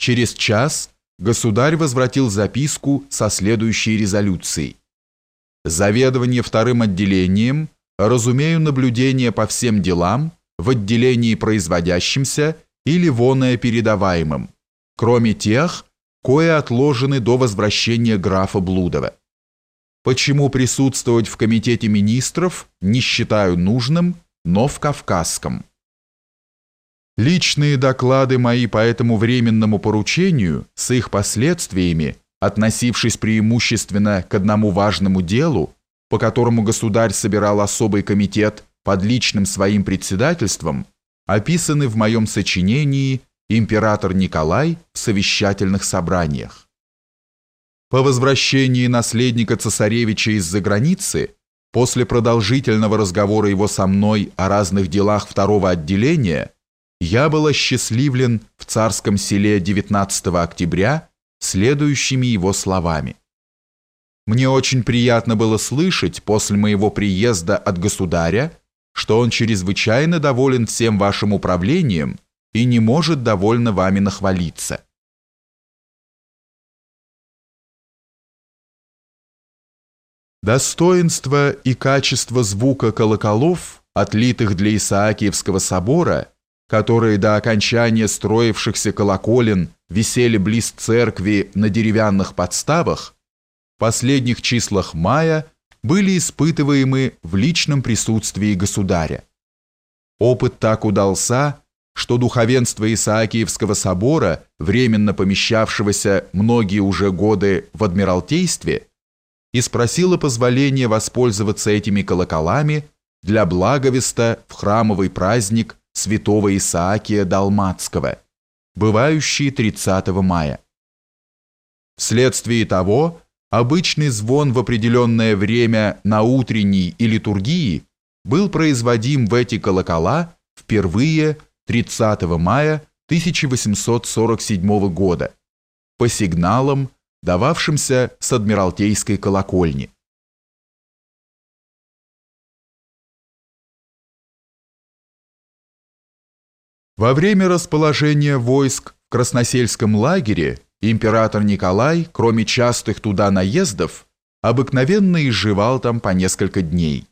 Через час государь возвратил записку со следующей резолюцией. Заведование вторым отделением, разумею наблюдение по всем делам в отделении производящимся или воное передаваемым, кроме тех, кое отложены до возвращения графа Блудова. Почему присутствовать в комитете министров не считаю нужным, но в Кавказском. Личные доклады мои по этому временному поручению с их последствиями, относившись преимущественно к одному важному делу, по которому государь собирал особый комитет под личным своим председательством, описаны в моем сочинении «Император Николай в совещательных собраниях». По возвращении наследника цесаревича из-за границы, после продолжительного разговора его со мной о разных делах второго отделения, я был осчастливлен в царском селе 19 октября следующими его словами. Мне очень приятно было слышать после моего приезда от государя, что он чрезвычайно доволен всем вашим управлением и не может довольно вами нахвалиться. Достоинство и качество звука колоколов, отлитых для Исаакиевского собора, которые до окончания строившихся колоколен висели близ церкви на деревянных подставах, в последних числах мая были испытываемы в личном присутствии государя. Опыт так удался, что духовенство Исаакиевского собора, временно помещавшегося многие уже годы в Адмиралтействе, и спросила позволения воспользоваться этими колоколами для благовеста в храмовый праздник святого Исаакия Далматского, бывающий 30 мая. Вследствие того, обычный звон в определенное время на утренней и литургии был производим в эти колокола впервые 30 мая 1847 года по сигналам дававшимся с Адмиралтейской колокольни. Во время расположения войск в Красносельском лагере император Николай, кроме частых туда наездов, обыкновенно изживал там по несколько дней.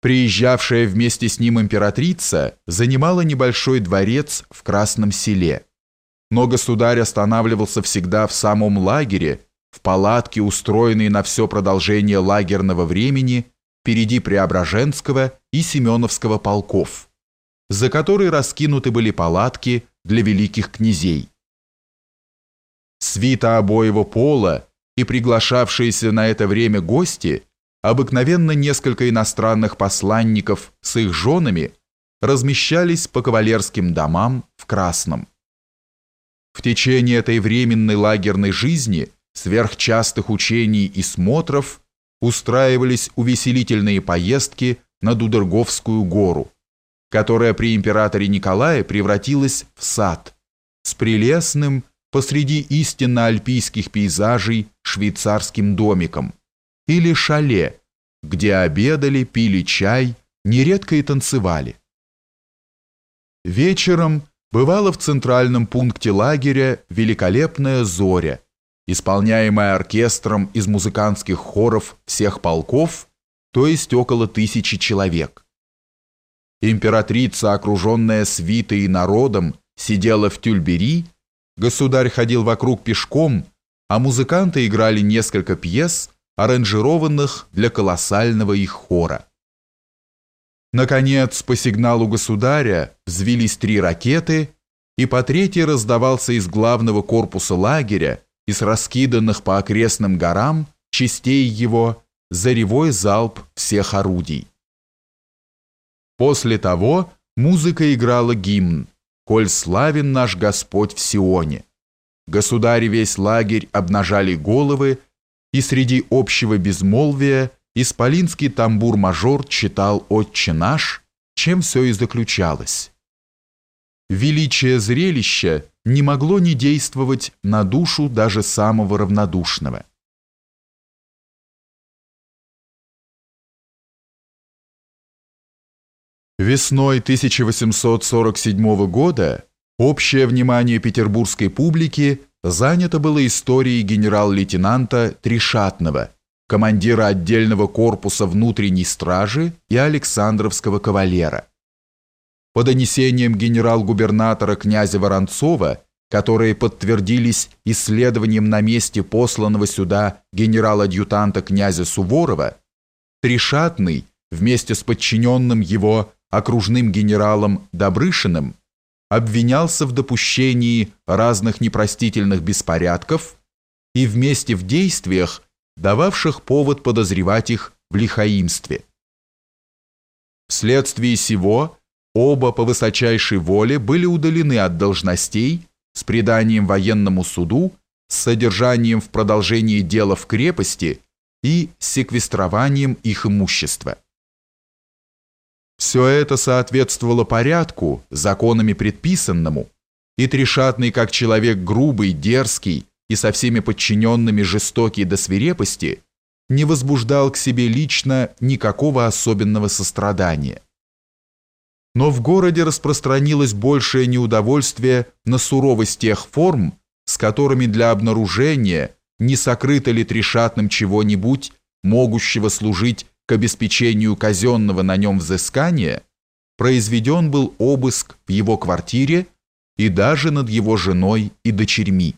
Приезжавшая вместе с ним императрица занимала небольшой дворец в Красном селе – но государь останавливался всегда в самом лагере, в палатке, устроенной на все продолжение лагерного времени, впереди Преображенского и Семеновского полков, за которой раскинуты были палатки для великих князей. Свита обоего пола и приглашавшиеся на это время гости, обыкновенно несколько иностранных посланников с их женами, размещались по кавалерским домам в Красном. В течение этой временной лагерной жизни, сверхчастых учений и смотров, устраивались увеселительные поездки на Дудерговскую гору, которая при императоре Николае превратилась в сад с прелестным посреди истинно альпийских пейзажей швейцарским домиком или шале, где обедали, пили чай, нередко и танцевали. Вечером бывала в центральном пункте лагеря великолепная «Зоря», исполняемая оркестром из музыкантских хоров всех полков, то есть около тысячи человек. Императрица, окруженная свитой и народом, сидела в тюльбери, государь ходил вокруг пешком, а музыканты играли несколько пьес, аранжированных для колоссального их хора. Наконец, по сигналу государя взвились три ракеты, и по третьей раздавался из главного корпуса лагеря, из раскиданных по окрестным горам, частей его, заревой залп всех орудий. После того музыка играла гимн «Коль славен наш Господь в Сионе». Государи весь лагерь обнажали головы, и среди общего безмолвия исполинский тамбур-мажор читал «Отче наш», чем все и заключалось. Величие зрелища не могло не действовать на душу даже самого равнодушного. Весной 1847 года Общее внимание петербургской публики занято было историей генерал-лейтенанта Тришатного, командира отдельного корпуса внутренней стражи и Александровского кавалера. По донесениям генерал-губернатора князя Воронцова, которые подтвердились исследованием на месте посланного сюда генерал-адъютанта князя Суворова, Тришатный вместе с подчиненным его окружным генералом Добрышиным обвинялся в допущении разных непростительных беспорядков и вместе в действиях, дававших повод подозревать их в лихаимстве. Вследствие сего оба по высочайшей воле были удалены от должностей с преданием военному суду, с содержанием в продолжении дела в крепости и секвестрованием их имущества. Все это соответствовало порядку, законами предписанному, и Трешатный, как человек грубый, дерзкий и со всеми подчиненными жестокий до свирепости, не возбуждал к себе лично никакого особенного сострадания. Но в городе распространилось большее неудовольствие на суровость тех форм, с которыми для обнаружения, не сокрыто ли Трешатным чего-нибудь, могущего служить к обеспечению казенного на нем взыскания произведен был обыск в его квартире и даже над его женой и дочерьми.